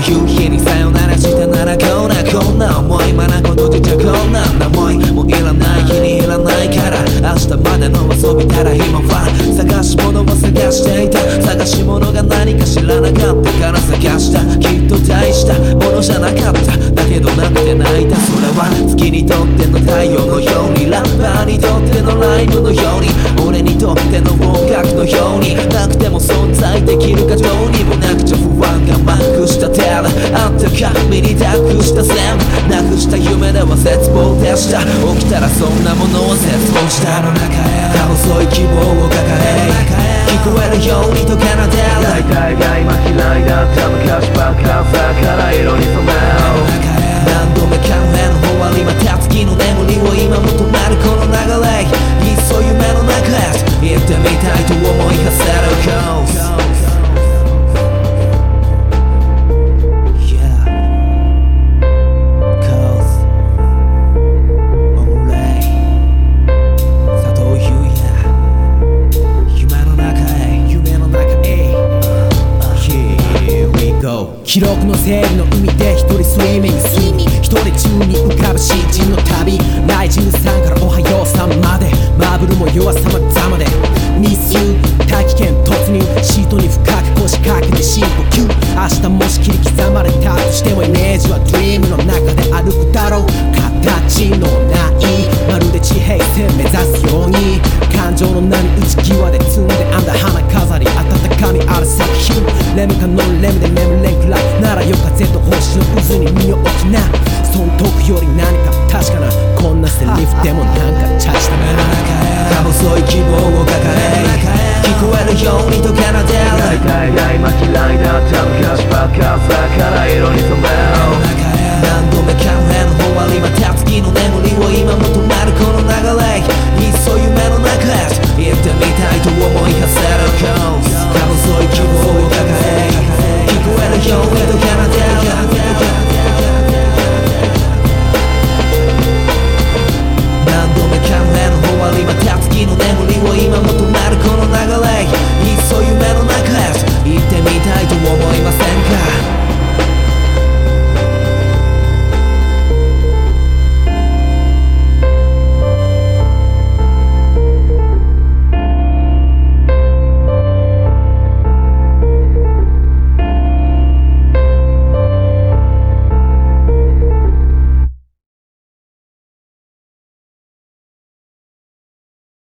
夕日にさよならしてならこんなこんな思い学ぶことじゃこんな名前もいらない日にいらないから明日までの遊びたら今は探し物を探していた探し物が何か知らなかったから探したきっと大したものじゃなかっただけどなくて泣いたそれは月にとっての太陽のようにラッパーにとってのライブのように俺にとっての音楽のようになくても存在できるかどうにもしたテラあったか身に託した線なくした夢では絶望でした起きたらそんなものは絶望したの中へ細い希望を抱え聞こえるようにと奏で大体が今嫌いだった昔ばっかさから色に染め記録の整理の海で一人スイミングする。一人宙に浮かぶ詩人の旅。ライジングさんからおはようさんまで。マーブルも弱さまざまで。ミスユー大気圏突入。シートに深く腰掛けて深呼吸明日もし切り刻まれたとしてもイメージはドリームの中で歩くだろう。形のないまるで地平線目指すように。感情の波打ち際で積んで編んだ花飾り。温かみある作品。レムかノンレムでより何か確かなこんなセリフでもなんかチャチたなか細い希望を抱え聞こえるようにと奏で大る体が今嫌いだった昔ば